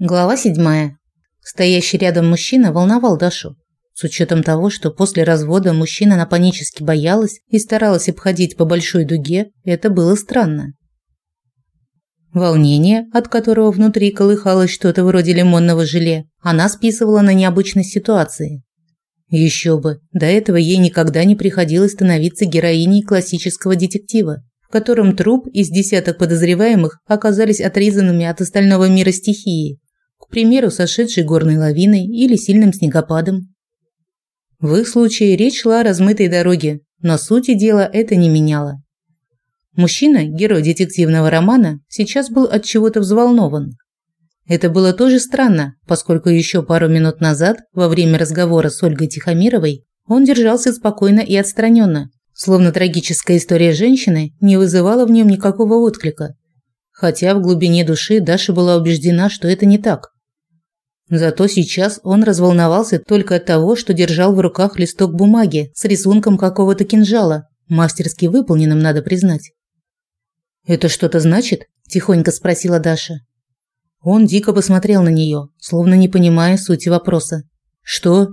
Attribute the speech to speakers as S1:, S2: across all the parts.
S1: Глава седьмая. Стоящий рядом мужчина волновал Дашу. С учетом того, что после развода мужчина она панически боялась и старалась обходить по большой дуге, это было странно. Волнение, от которого внутри колыхалось что-то вроде лимонного желе, она списывала на необычность ситуации. Еще бы, до этого ей никогда не приходилось становиться героиней классического детектива, в котором труп из десяток подозреваемых оказались отрезанными от остального мира стихией к примеру, сошедшей горной лавиной или сильным снегопадом. В их случае речь шла о размытой дороге, но сути дела это не меняло. Мужчина, герой детективного романа, сейчас был от чего-то взволнован. Это было тоже странно, поскольку еще пару минут назад, во время разговора с Ольгой Тихомировой, он держался спокойно и отстраненно, словно трагическая история женщины не вызывала в нем никакого отклика. Хотя в глубине души Даша была убеждена, что это не так. Зато сейчас он разволновался только от того, что держал в руках листок бумаги с рисунком какого-то кинжала, мастерски выполненным, надо признать. «Это что-то значит?» – тихонько спросила Даша. Он дико посмотрел на нее, словно не понимая сути вопроса. «Что?»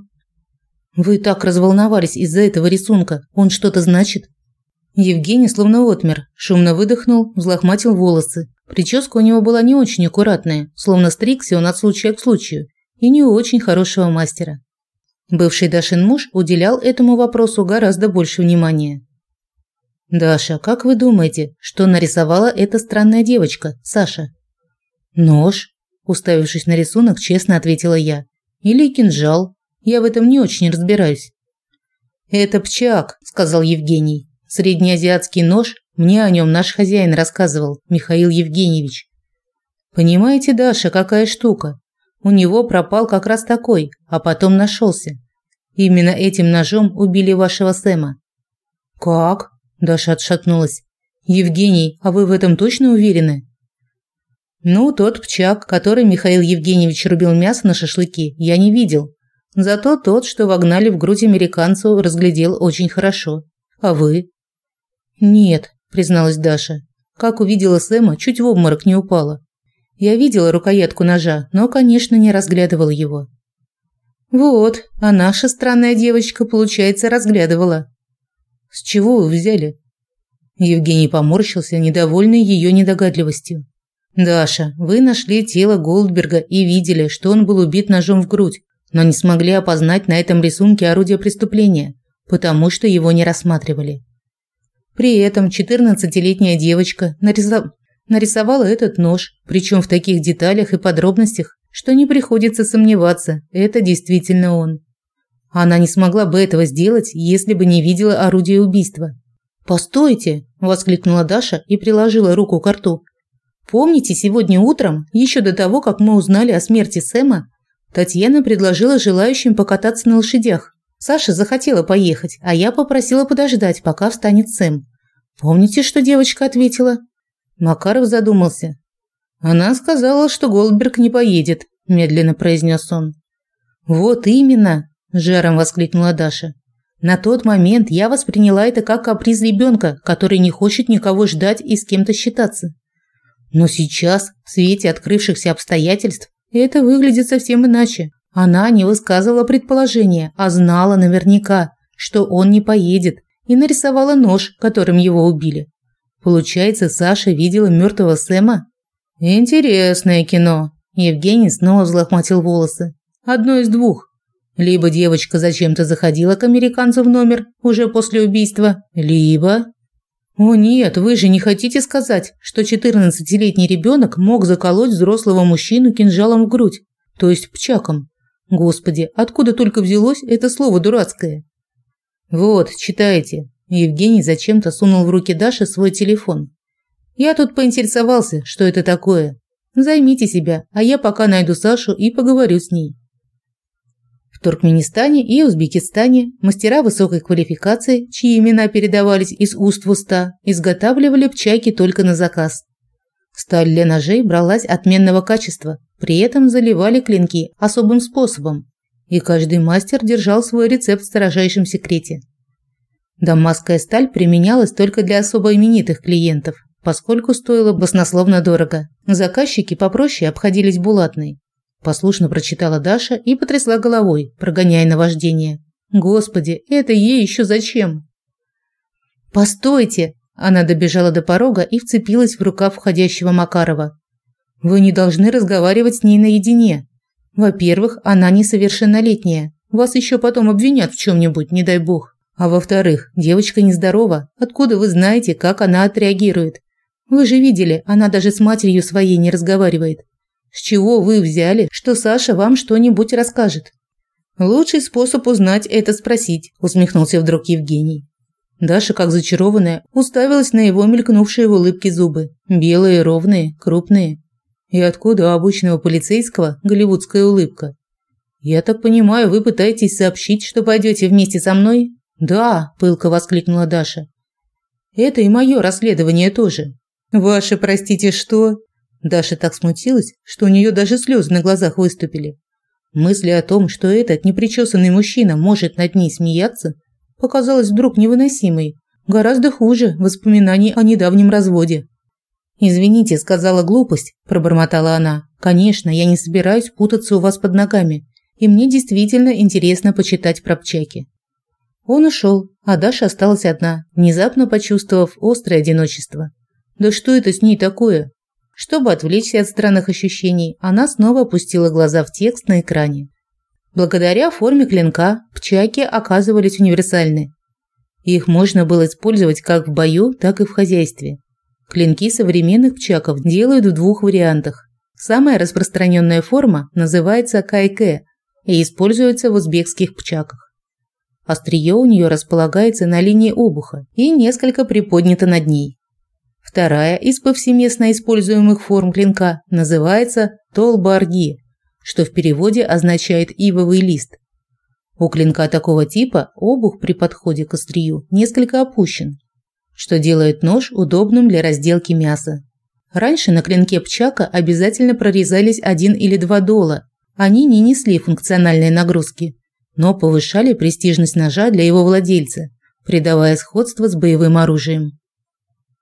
S1: «Вы так разволновались из-за этого рисунка. Он что-то значит?» Евгений словно отмер, шумно выдохнул, взлохматил волосы, Прическа у него была не очень аккуратная, словно стригся он от случая к случаю, и не очень хорошего мастера. Бывший Дашин муж уделял этому вопросу гораздо больше внимания. «Даша, как вы думаете, что нарисовала эта странная девочка, Саша?» «Нож», – уставившись на рисунок, честно ответила я. «Или кинжал. Я в этом не очень разбираюсь». «Это пчак», – сказал Евгений. «Среднеазиатский нож мне о нем наш хозяин рассказывал, Михаил Евгеньевич. Понимаете, Даша, какая штука? У него пропал как раз такой, а потом нашелся. Именно этим ножом убили вашего Сэма. Как? Даша отшатнулась. Евгений, а вы в этом точно уверены? Ну, тот пчак, который Михаил Евгеньевич рубил мясо на шашлыки, я не видел. Зато тот, что вогнали в грудь американцу, разглядел очень хорошо. А вы? Нет, призналась Даша. Как увидела Сэма, чуть в обморок не упала. Я видела рукоятку ножа, но, конечно, не разглядывала его. Вот, а наша странная девочка, получается, разглядывала. С чего вы взяли? Евгений поморщился, недовольный ее недогадливостью. Даша, вы нашли тело Голдберга и видели, что он был убит ножом в грудь, но не смогли опознать на этом рисунке орудие преступления, потому что его не рассматривали. При этом 14-летняя девочка нарисовала этот нож, причем в таких деталях и подробностях, что не приходится сомневаться, это действительно он. Она не смогла бы этого сделать, если бы не видела орудие убийства. "Постойте", воскликнула Даша и приложила руку к рту. "Помните, сегодня утром, еще до того, как мы узнали о смерти Сэма, Татьяна предложила желающим покататься на лошадях. Саша захотела поехать, а я попросила подождать, пока встанет Сэм. Помните, что девочка ответила? Макаров задумался. Она сказала, что Голдберг не поедет, медленно произнес он. Вот именно, жаром воскликнула Даша. На тот момент я восприняла это как каприз ребенка, который не хочет никого ждать и с кем-то считаться. Но сейчас, в свете открывшихся обстоятельств, это выглядит совсем иначе. Она не высказывала предположения, а знала наверняка, что он не поедет, и нарисовала нож, которым его убили. Получается, Саша видела мертвого Сэма? Интересное кино. Евгений снова взлохматил волосы. Одно из двух. Либо девочка зачем-то заходила к американцу в номер уже после убийства, либо... О нет, вы же не хотите сказать, что 14-летний ребенок мог заколоть взрослого мужчину кинжалом в грудь, то есть пчаком. Господи, откуда только взялось это слово дурацкое? Вот, читайте. Евгений зачем-то сунул в руки Даши свой телефон. Я тут поинтересовался, что это такое. Займите себя, а я пока найду Сашу и поговорю с ней. В Туркменистане и Узбекистане мастера высокой квалификации, чьи имена передавались из уст в уста, изготавливали пчайки только на заказ. Сталь для ножей бралась отменного качества, при этом заливали клинки особым способом, и каждый мастер держал свой рецепт в строжайшем секрете. Дамасская сталь применялась только для особо именитых клиентов, поскольку стоила баснословно дорого. Заказчики попроще обходились булатной. Послушно прочитала Даша и потрясла головой, прогоняя наваждение. Господи, это ей еще зачем? Постойте, она добежала до порога и вцепилась в рукав входящего Макарова. Вы не должны разговаривать с ней наедине. Во-первых, она несовершеннолетняя. Вас еще потом обвинят в чем нибудь не дай бог. А во-вторых, девочка нездорова. Откуда вы знаете, как она отреагирует? Вы же видели, она даже с матерью своей не разговаривает. С чего вы взяли, что Саша вам что-нибудь расскажет? Лучший способ узнать это спросить, усмехнулся вдруг Евгений. Даша, как зачарованная, уставилась на его мелькнувшие в улыбке зубы. Белые, ровные, крупные. И откуда у обычного полицейского голливудская улыбка? Я так понимаю, вы пытаетесь сообщить, что пойдете вместе со мной? Да, пылко воскликнула Даша. Это и мое расследование тоже. Ваше, простите, что? Даша так смутилась, что у нее даже слезы на глазах выступили. Мысли о том, что этот непричесанный мужчина может над ней смеяться, показалась вдруг невыносимой. Гораздо хуже воспоминаний о недавнем разводе. «Извините, сказала глупость», – пробормотала она. «Конечно, я не собираюсь путаться у вас под ногами, и мне действительно интересно почитать про пчаки». Он ушел, а Даша осталась одна, внезапно почувствовав острое одиночество. Да что это с ней такое? Чтобы отвлечься от странных ощущений, она снова опустила глаза в текст на экране. Благодаря форме клинка пчаки оказывались универсальны. Их можно было использовать как в бою, так и в хозяйстве. Клинки современных пчаков делают в двух вариантах. Самая распространенная форма называется кайке и используется в узбекских пчаках. Острие у нее располагается на линии обуха и несколько приподнято над ней. Вторая из повсеместно используемых форм клинка называется толбарги, что в переводе означает ивовый лист. У клинка такого типа обух при подходе к острию несколько опущен, что делает нож удобным для разделки мяса. Раньше на клинке пчака обязательно прорезались один или два дола. Они не несли функциональные нагрузки, но повышали престижность ножа для его владельца, придавая сходство с боевым оружием.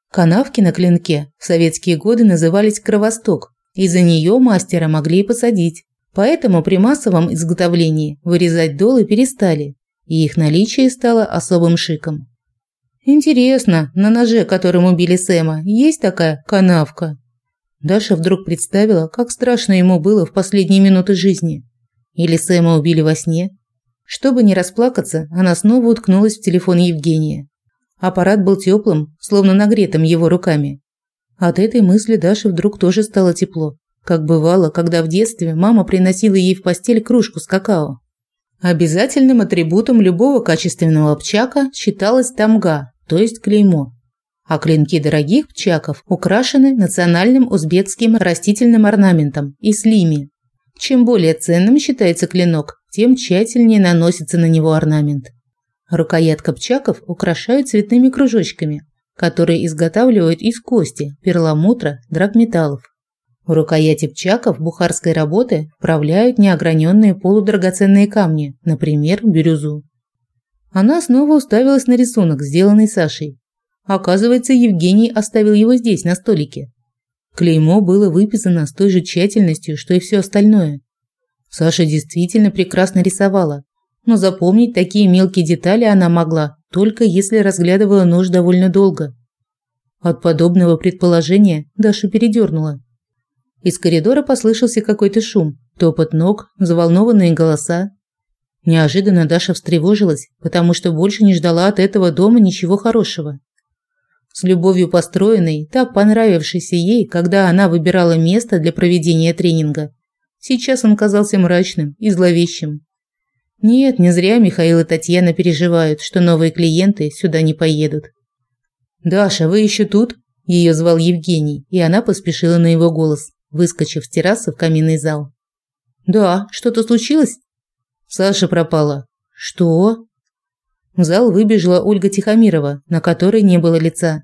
S1: Канавки на клинке в советские годы назывались кровосток, и за нее мастера могли и посадить. Поэтому при массовом изготовлении вырезать долы перестали, и их наличие стало особым шиком. Интересно, на ноже, которым убили Сэма, есть такая канавка? Даша вдруг представила, как страшно ему было в последние минуты жизни. Или Сэма убили во сне? Чтобы не расплакаться, она снова уткнулась в телефон Евгения. Аппарат был теплым, словно нагретым его руками. От этой мысли Даше вдруг тоже стало тепло, как бывало, когда в детстве мама приносила ей в постель кружку с какао. Обязательным атрибутом любого качественного пчака считалась тамга, то есть клеймо. А клинки дорогих пчаков украшены национальным узбекским растительным орнаментом – ислими. Чем более ценным считается клинок, тем тщательнее наносится на него орнамент. Рукоятка пчаков украшают цветными кружочками, которые изготавливают из кости, перламутра, драгметаллов. В рукояти пчаков бухарской работы вправляют неограненные полудрагоценные камни, например, бирюзу. Она снова уставилась на рисунок, сделанный Сашей. Оказывается, Евгений оставил его здесь, на столике. Клеймо было выписано с той же тщательностью, что и все остальное. Саша действительно прекрасно рисовала, но запомнить такие мелкие детали она могла, только если разглядывала нож довольно долго. От подобного предположения Даша передернула. Из коридора послышался какой-то шум, топот ног, взволнованные голоса. Неожиданно Даша встревожилась, потому что больше не ждала от этого дома ничего хорошего. С любовью построенной, так понравившейся ей, когда она выбирала место для проведения тренинга, сейчас он казался мрачным и зловещим. Нет, не зря Михаил и Татьяна переживают, что новые клиенты сюда не поедут. «Даша, вы еще тут?» – ее звал Евгений, и она поспешила на его голос, выскочив с террасы в каминный зал. «Да, что-то случилось?» Саша пропала. Что? В зал выбежала Ольга Тихомирова, на которой не было лица.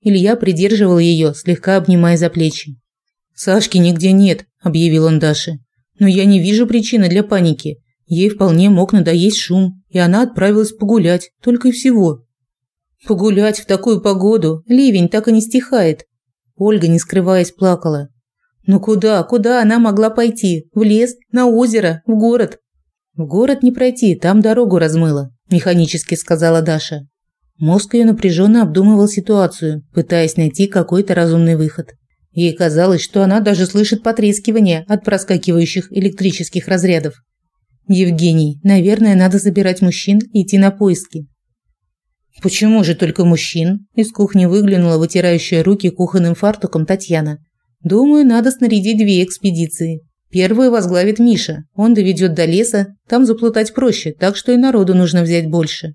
S1: Илья придерживал ее, слегка обнимая за плечи. Сашки нигде нет, объявил он Даше. Но я не вижу причины для паники. Ей вполне мог надоесть шум, и она отправилась погулять, только и всего. Погулять в такую погоду, ливень так и не стихает. Ольга, не скрываясь, плакала. Ну куда, куда она могла пойти? В лес, на озеро, в город? В город не пройти, там дорогу размыло, механически сказала Даша. Мозг ее напряженно обдумывал ситуацию, пытаясь найти какой-то разумный выход. Ей казалось, что она даже слышит потрескивание от проскакивающих электрических разрядов. Евгений, наверное, надо забирать мужчин и идти на поиски. Почему же только мужчин? Из кухни выглянула вытирающая руки кухонным фартуком Татьяна. Думаю, надо снарядить две экспедиции. Первую возглавит Миша. Он доведет до леса, там заплутать проще, так что и народу нужно взять больше.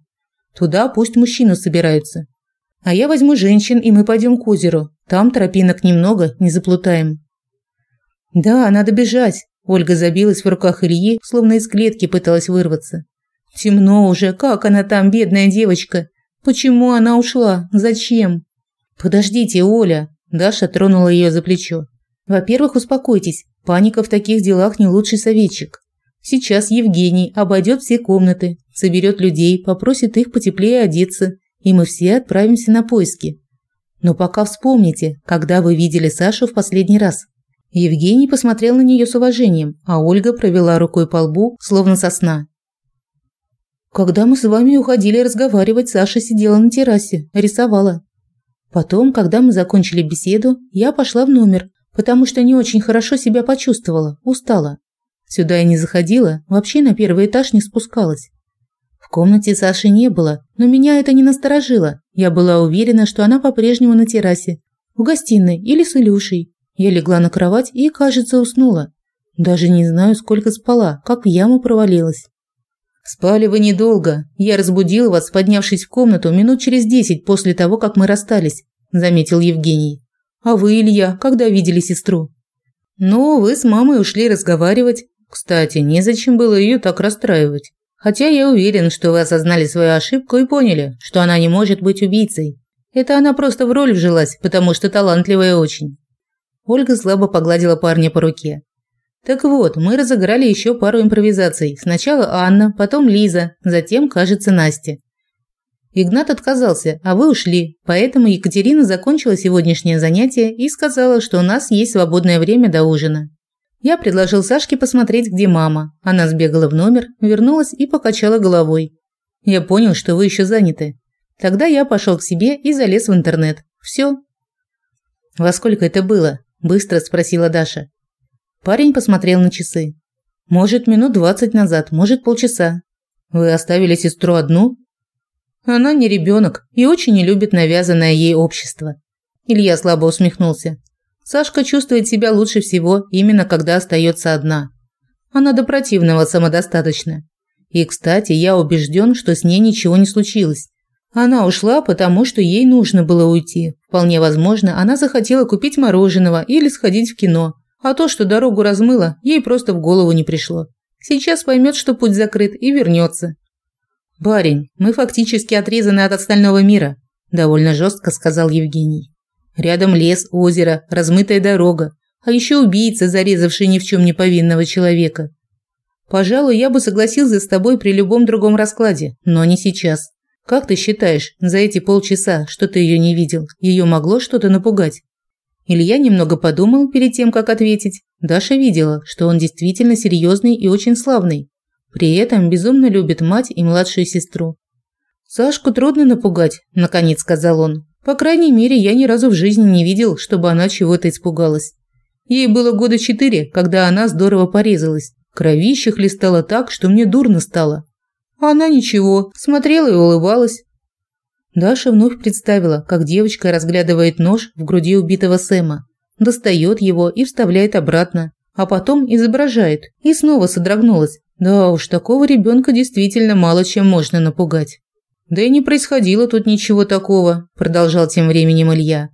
S1: Туда пусть мужчины собираются. А я возьму женщин, и мы пойдем к озеру. Там тропинок немного, не заплутаем. Да, надо бежать. Ольга забилась в руках Ильи, словно из клетки пыталась вырваться. Темно уже, как она там, бедная девочка? Почему она ушла? Зачем? Подождите, Оля, Даша тронула ее за плечо. Во-первых, успокойтесь. Паника в таких делах не лучший советчик. Сейчас Евгений обойдет все комнаты, соберет людей, попросит их потеплее одеться, и мы все отправимся на поиски. Но пока вспомните, когда вы видели Сашу в последний раз. Евгений посмотрел на нее с уважением, а Ольга провела рукой по лбу, словно сосна. Когда мы с вами уходили разговаривать, Саша сидела на террасе, рисовала. Потом, когда мы закончили беседу, я пошла в номер, потому что не очень хорошо себя почувствовала, устала. Сюда я не заходила, вообще на первый этаж не спускалась. В комнате Саши не было, но меня это не насторожило. Я была уверена, что она по-прежнему на террасе, в гостиной или с Илюшей. Я легла на кровать и, кажется, уснула. Даже не знаю, сколько спала, как в яму провалилась. Спали вы недолго. Я разбудил вас, поднявшись в комнату минут через десять после того, как мы расстались, заметил Евгений. А вы, Илья, когда видели сестру? Ну, вы с мамой ушли разговаривать. Кстати, незачем было ее так расстраивать. Хотя я уверен, что вы осознали свою ошибку и поняли, что она не может быть убийцей. Это она просто в роль вжилась, потому что талантливая очень. Ольга слабо погладила парня по руке. Так вот, мы разыграли еще пару импровизаций. Сначала Анна, потом Лиза, затем, кажется, Настя. Игнат отказался, а вы ушли, поэтому Екатерина закончила сегодняшнее занятие и сказала, что у нас есть свободное время до ужина. Я предложил Сашке посмотреть, где мама. Она сбегала в номер, вернулась и покачала головой. Я понял, что вы еще заняты. Тогда я пошел к себе и залез в интернет. Все. Во сколько это было? быстро спросила Даша. Парень посмотрел на часы. Может, минут двадцать назад, может, полчаса. Вы оставили сестру одну? Она не ребенок и очень не любит навязанное ей общество. Илья слабо усмехнулся. Сашка чувствует себя лучше всего именно когда остается одна. Она до противного самодостаточна. И, кстати, я убежден, что с ней ничего не случилось. Она ушла, потому что ей нужно было уйти. Вполне возможно, она захотела купить мороженого или сходить в кино. А то, что дорогу размыло, ей просто в голову не пришло. Сейчас поймет, что путь закрыт и вернется. «Барин, мы фактически отрезаны от остального мира», – довольно жестко сказал Евгений. «Рядом лес, озеро, размытая дорога, а еще убийца, зарезавший ни в чем не повинного человека. Пожалуй, я бы согласился с тобой при любом другом раскладе, но не сейчас. Как ты считаешь, за эти полчаса, что ты ее не видел, ее могло что-то напугать?» Илья немного подумал перед тем, как ответить. Даша видела, что он действительно серьезный и очень славный. При этом безумно любит мать и младшую сестру. «Сашку трудно напугать», – наконец сказал он. «По крайней мере, я ни разу в жизни не видел, чтобы она чего-то испугалась. Ей было года четыре, когда она здорово порезалась. Кровище хлестало так, что мне дурно стало. А она ничего, смотрела и улыбалась. Даша вновь представила, как девочка разглядывает нож в груди убитого Сэма, достает его и вставляет обратно, а потом изображает, и снова содрогнулась, да уж, такого ребенка действительно мало чем можно напугать. Да и не происходило тут ничего такого, продолжал тем временем Илья.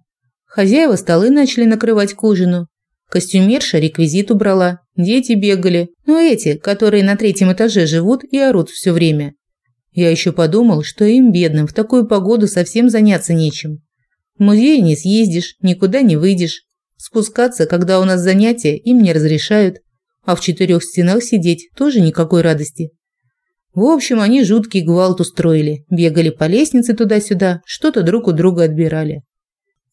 S1: Хозяева столы начали накрывать к ужину. Костюмерша реквизит убрала, дети бегали, ну эти, которые на третьем этаже живут и орут все время. Я еще подумал, что им, бедным, в такую погоду совсем заняться нечем. В музей не съездишь, никуда не выйдешь. Спускаться, когда у нас занятия, им не разрешают а в четырех стенах сидеть тоже никакой радости. В общем, они жуткий гвалт устроили, бегали по лестнице туда-сюда, что-то друг у друга отбирали.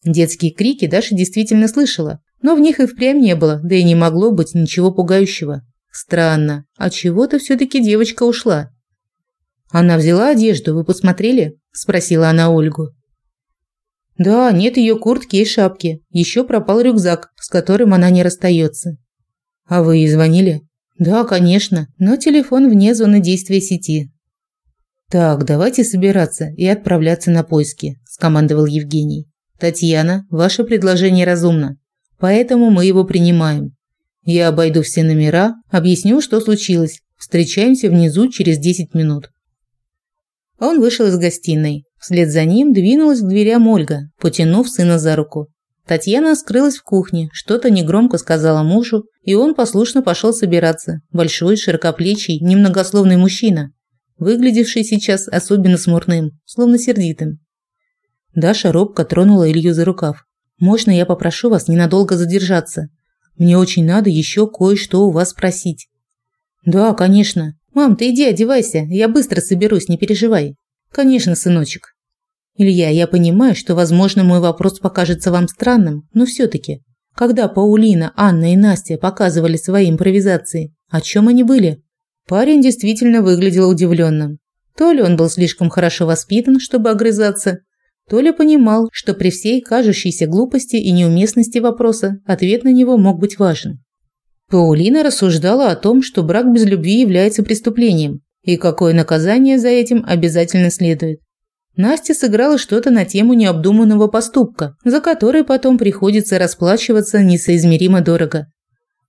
S1: Детские крики Даша действительно слышала, Но в них и впрямь не было, да и не могло быть ничего пугающего. Странно, а чего-то все-таки девочка ушла. Она взяла одежду, вы посмотрели? Спросила она Ольгу. Да, нет ее куртки и шапки. Еще пропал рюкзак, с которым она не расстается. А вы ей звонили? Да, конечно, но телефон вне зоны действия сети. Так, давайте собираться и отправляться на поиски, скомандовал Евгений. Татьяна, ваше предложение разумно, поэтому мы его принимаем. Я обойду все номера, объясню, что случилось. Встречаемся внизу через 10 минут. Он вышел из гостиной. Вслед за ним двинулась к дверям Ольга, потянув сына за руку. Татьяна скрылась в кухне, что-то негромко сказала мужу, и он послушно пошел собираться. Большой, широкоплечий, немногословный мужчина, выглядевший сейчас особенно смурным, словно сердитым. Даша робко тронула Илью за рукав. «Можно я попрошу вас ненадолго задержаться? Мне очень надо еще кое-что у вас спросить». «Да, конечно. Мам, ты иди одевайся, я быстро соберусь, не переживай». «Конечно, сыночек». Илья, я понимаю, что, возможно, мой вопрос покажется вам странным, но все-таки, когда Паулина, Анна и Настя показывали свои импровизации, о чем они были? Парень действительно выглядел удивленным. То ли он был слишком хорошо воспитан, чтобы огрызаться, то ли понимал, что при всей кажущейся глупости и неуместности вопроса ответ на него мог быть важен. Паулина рассуждала о том, что брак без любви является преступлением, и какое наказание за этим обязательно следует. Настя сыграла что-то на тему необдуманного поступка, за который потом приходится расплачиваться несоизмеримо дорого.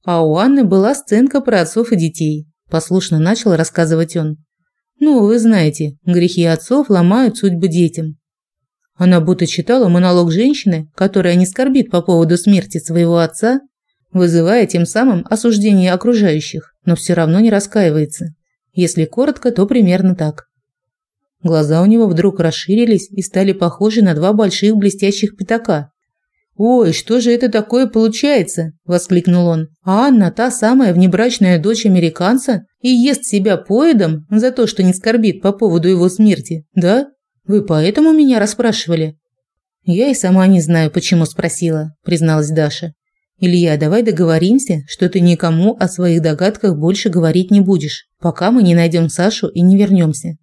S1: А у Анны была сценка про отцов и детей. Послушно начал рассказывать он. Ну, вы знаете, грехи отцов ломают судьбы детям. Она будто читала монолог женщины, которая не скорбит по поводу смерти своего отца, вызывая тем самым осуждение окружающих, но все равно не раскаивается. Если коротко, то примерно так. Глаза у него вдруг расширились и стали похожи на два больших блестящих пятака. «Ой, что же это такое получается?» – воскликнул он. «А Анна та самая внебрачная дочь американца и ест себя поедом за то, что не скорбит по поводу его смерти, да? Вы поэтому меня расспрашивали?» «Я и сама не знаю, почему спросила», – призналась Даша. «Илья, давай договоримся, что ты никому о своих догадках больше говорить не будешь, пока мы не найдем Сашу и не вернемся.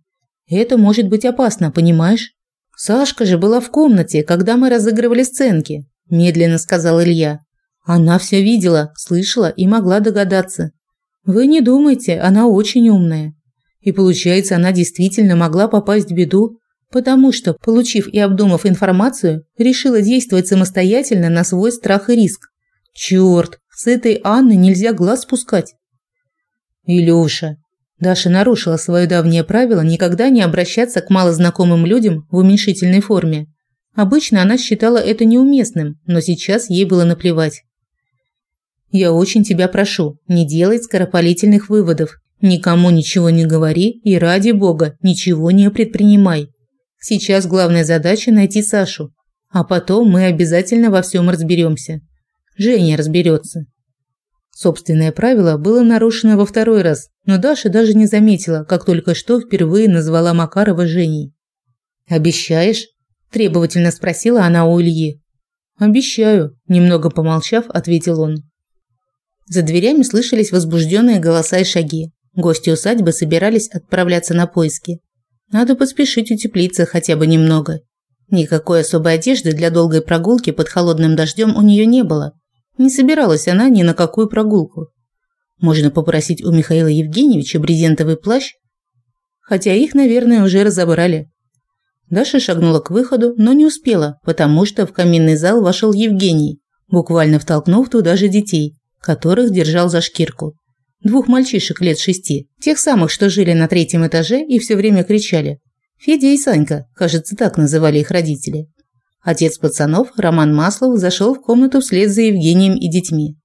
S1: Это может быть опасно, понимаешь? Сашка же была в комнате, когда мы разыгрывали сценки, медленно сказал Илья. Она все видела, слышала и могла догадаться. Вы не думайте, она очень умная. И получается, она действительно могла попасть в беду, потому что, получив и обдумав информацию, решила действовать самостоятельно на свой страх и риск. Черт, с этой Анны нельзя глаз спускать. Илюша, Даша нарушила свое давнее правило никогда не обращаться к малознакомым людям в уменьшительной форме. Обычно она считала это неуместным, но сейчас ей было наплевать. «Я очень тебя прошу, не делай скоропалительных выводов. Никому ничего не говори и, ради бога, ничего не предпринимай. Сейчас главная задача – найти Сашу. А потом мы обязательно во всем разберемся. Женя разберется. Собственное правило было нарушено во второй раз, но Даша даже не заметила, как только что впервые назвала Макарова Женей. «Обещаешь?» – требовательно спросила она у Ильи. «Обещаю», – немного помолчав, ответил он. За дверями слышались возбужденные голоса и шаги. Гости усадьбы собирались отправляться на поиски. Надо поспешить утеплиться хотя бы немного. Никакой особой одежды для долгой прогулки под холодным дождем у нее не было, не собиралась она ни на какую прогулку. Можно попросить у Михаила Евгеньевича брезентовый плащ, хотя их, наверное, уже разобрали. Даша шагнула к выходу, но не успела, потому что в каминный зал вошел Евгений, буквально втолкнув туда же детей, которых держал за шкирку. Двух мальчишек лет шести, тех самых, что жили на третьем этаже и все время кричали. Федя и Санька, кажется, так называли их родители. Отец пацанов, Роман Маслов, зашел в комнату вслед за Евгением и детьми.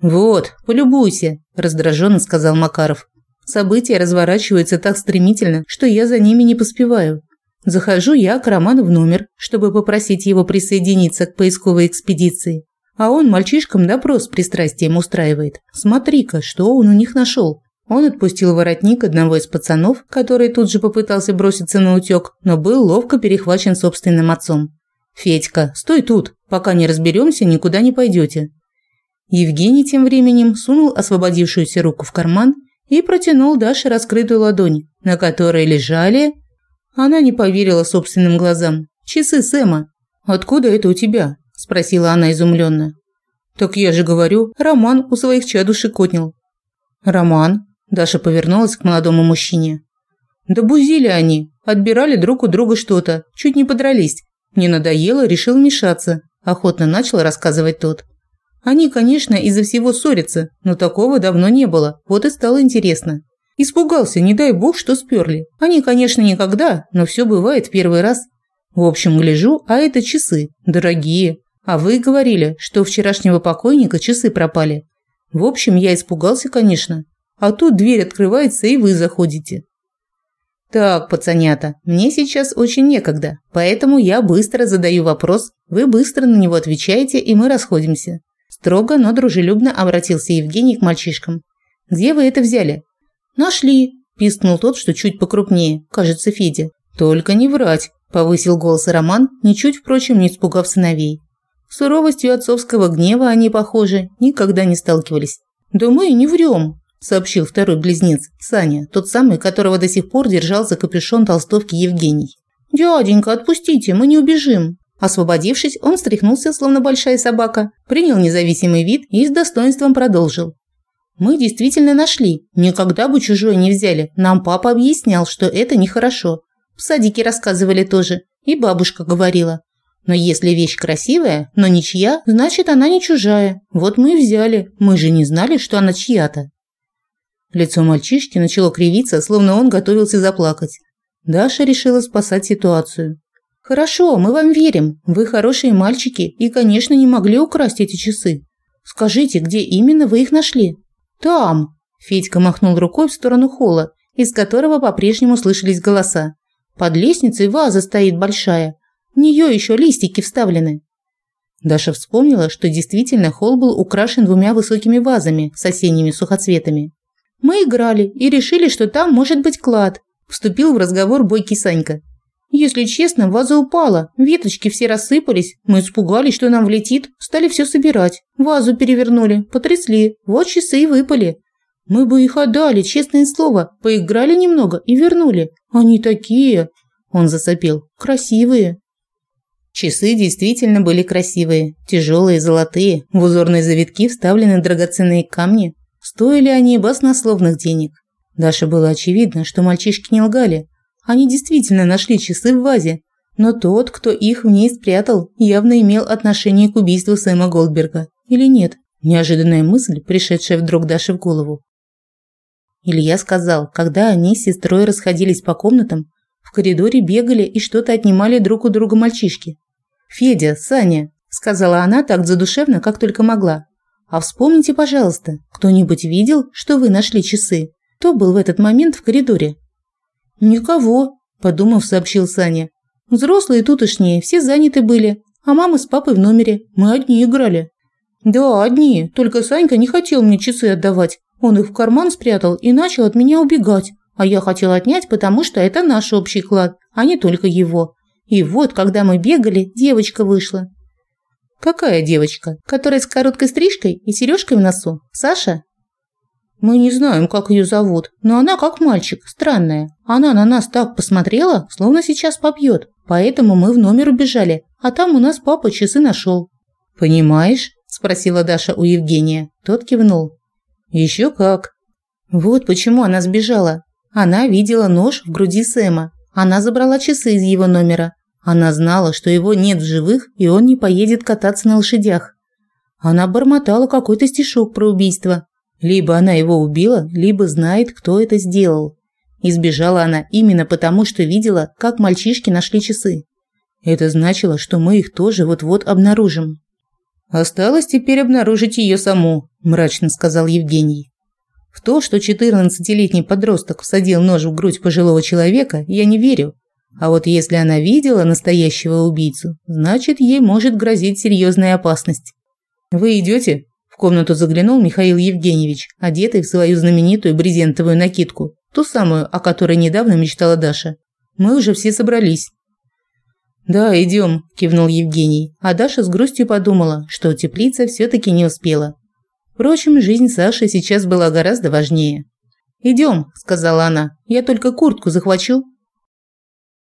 S1: «Вот, полюбуйся», – раздраженно сказал Макаров. «События разворачиваются так стремительно, что я за ними не поспеваю. Захожу я к Роману в номер, чтобы попросить его присоединиться к поисковой экспедиции. А он мальчишкам допрос с пристрастием устраивает. Смотри-ка, что он у них нашел. Он отпустил воротник одного из пацанов, который тут же попытался броситься на утёк, но был ловко перехвачен собственным отцом. «Федька, стой тут, пока не разберемся, никуда не пойдете». Евгений тем временем сунул освободившуюся руку в карман и протянул Даше раскрытую ладонь, на которой лежали... Она не поверила собственным глазам. Часы Сэма. «Откуда это у тебя?» – спросила она изумленно. «Так я же говорю, Роман у своих чадушек отнял». «Роман?» – Даша повернулась к молодому мужчине. «Да бузили они, отбирали друг у друга что-то, чуть не подрались. Мне надоело, решил вмешаться», – охотно начал рассказывать тот. «Они, конечно, из-за всего ссорятся, но такого давно не было, вот и стало интересно. Испугался, не дай бог, что сперли. Они, конечно, никогда, но все бывает в первый раз. В общем, гляжу, а это часы, дорогие. А вы говорили, что у вчерашнего покойника часы пропали. В общем, я испугался, конечно. А тут дверь открывается, и вы заходите. Так, пацанята, мне сейчас очень некогда, поэтому я быстро задаю вопрос, вы быстро на него отвечаете, и мы расходимся. Строго, но дружелюбно обратился Евгений к мальчишкам. Где вы это взяли? Нашли, пискнул тот, что чуть покрупнее, кажется, Федя. Только не врать, повысил голос Роман, ничуть, впрочем, не испугав сыновей. Суровостью отцовского гнева они, похоже, никогда не сталкивались. «Да мы не врем», – сообщил второй близнец, Саня, тот самый, которого до сих пор держал за капюшон толстовки Евгений. «Дяденька, отпустите, мы не убежим». Освободившись, он встряхнулся, словно большая собака, принял независимый вид и с достоинством продолжил. «Мы действительно нашли. Никогда бы чужое не взяли. Нам папа объяснял, что это нехорошо. В садике рассказывали тоже. И бабушка говорила. Но если вещь красивая, но ничья, значит она не чужая. Вот мы и взяли. Мы же не знали, что она чья-то. Лицо мальчишки начало кривиться, словно он готовился заплакать. Даша решила спасать ситуацию. Хорошо, мы вам верим. Вы хорошие мальчики и, конечно, не могли украсть эти часы. Скажите, где именно вы их нашли? Там. Федька махнул рукой в сторону холла, из которого по-прежнему слышались голоса. Под лестницей ваза стоит большая. В нее еще листики вставлены. Даша вспомнила, что действительно холл был украшен двумя высокими вазами с осенними сухоцветами. «Мы играли и решили, что там может быть клад», – вступил в разговор бойкий Санька. «Если честно, ваза упала, веточки все рассыпались, мы испугались, что нам влетит, стали все собирать, вазу перевернули, потрясли, вот часы и выпали. Мы бы их отдали, честное слово, поиграли немного и вернули. Они такие...» Он засопел. «Красивые». Часы действительно были красивые, тяжелые, золотые, в узорные завитки вставлены драгоценные камни. Стоили они баснословных денег. Даше было очевидно, что мальчишки не лгали. Они действительно нашли часы в вазе, но тот, кто их в ней спрятал, явно имел отношение к убийству Сэма Голдберга. Или нет? Неожиданная мысль, пришедшая вдруг Даше в голову. Илья сказал, когда они с сестрой расходились по комнатам, в коридоре бегали и что-то отнимали друг у друга мальчишки. «Федя, Саня», – сказала она так задушевно, как только могла. «А вспомните, пожалуйста, кто-нибудь видел, что вы нашли часы? Кто был в этот момент в коридоре?» «Никого», – подумав, сообщил Саня. «Взрослые тутошние, все заняты были, а мама с папой в номере, мы одни играли». «Да, одни, только Санька не хотел мне часы отдавать. Он их в карман спрятал и начал от меня убегать, а я хотел отнять, потому что это наш общий клад, а не только его. И вот, когда мы бегали, девочка вышла. Какая девочка? Которая с короткой стрижкой и сережкой в носу? Саша? Мы не знаем, как ее зовут, но она как мальчик, странная. Она на нас так посмотрела, словно сейчас побьет. Поэтому мы в номер убежали, а там у нас папа часы нашел. Понимаешь? спросила Даша у Евгения. Тот кивнул. Еще как. Вот почему она сбежала. Она видела нож в груди Сэма. Она забрала часы из его номера. Она знала, что его нет в живых, и он не поедет кататься на лошадях. Она бормотала какой-то стишок про убийство. Либо она его убила, либо знает, кто это сделал. Избежала она именно потому, что видела, как мальчишки нашли часы. Это значило, что мы их тоже вот-вот обнаружим. Осталось теперь обнаружить ее саму, мрачно сказал Евгений. В то, что 14-летний подросток всадил нож в грудь пожилого человека, я не верю. А вот если она видела настоящего убийцу, значит, ей может грозить серьезная опасность. Вы идете? В комнату заглянул Михаил Евгеньевич, одетый в свою знаменитую брезентовую накидку, ту самую, о которой недавно мечтала Даша. Мы уже все собрались. Да, идем, кивнул Евгений, а Даша с грустью подумала, что теплица все таки не успела. Впрочем, жизнь Саши сейчас была гораздо важнее. «Идем», – сказала она. «Я только куртку захвачу».